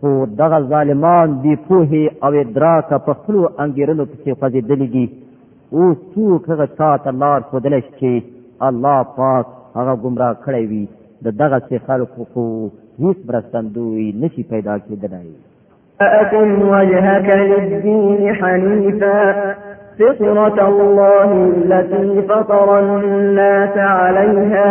خو دغه ظالمان بې پوهې او ادراکه په خپلو انګېرنو پسې خوځېدلي دي اوس څوک هغه چا ته لار ښودلی شي چې الله پاک هغه ګمراه کړی وي د دغسې خلکو خو هیڅ مرستندوی نشي پیدا کېدلی فأقم وجهك للدين حنيفا فطرة الله التي فطر الناس عليها